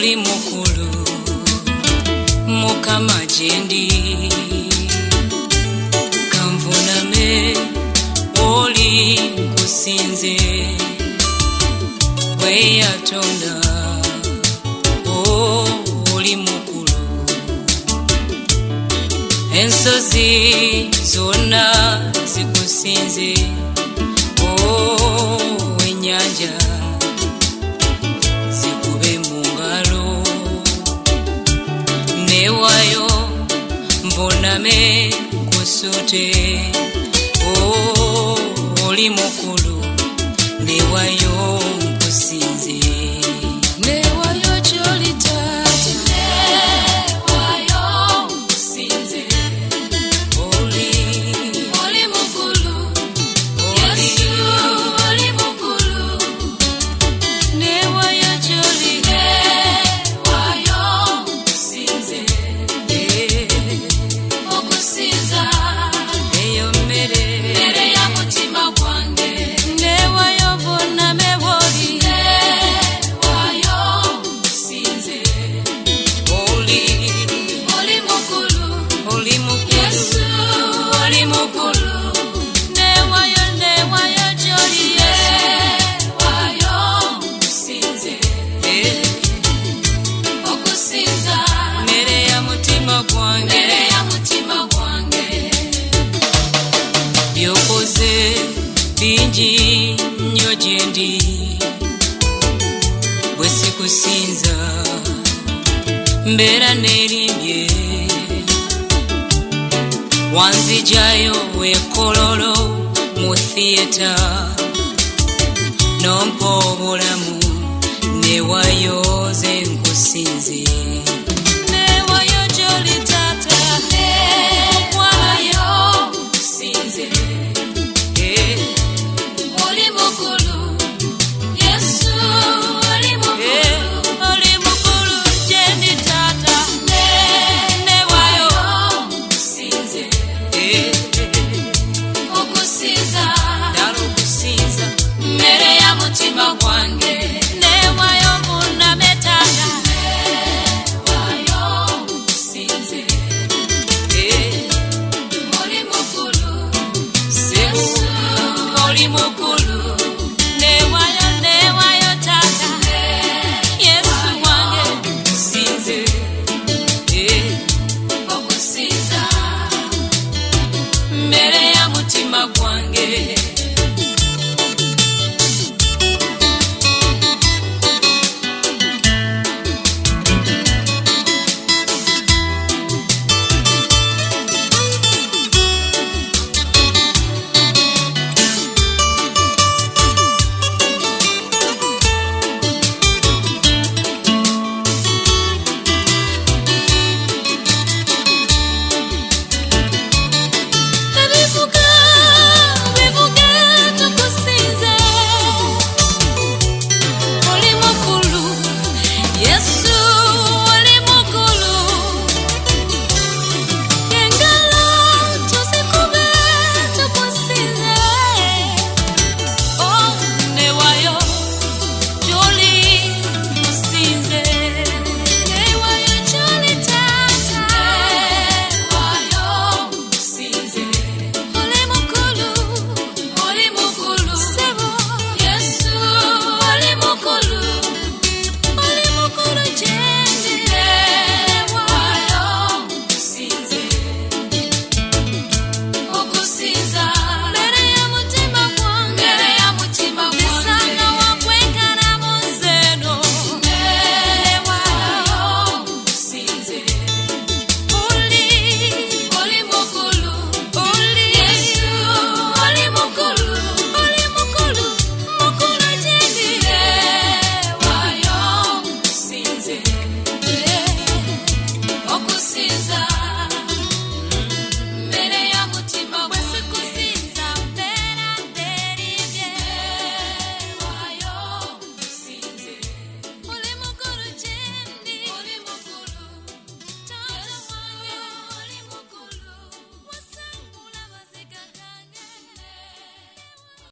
oli mukulu mukama gyendi kanvuname oli nkusinze gwe yatonda oli mukulu ensozi zonna zikusinze o wenyanja wayo buname kusute oh, oli mukulu newayo kusinze newayo kyol mutima gwange byokoze bingi nnyo gyendi bwe sikusinza mbeera neerimbye wanzijayo wekololo mu thiyeta nompa obulamu newayoze nkusinzire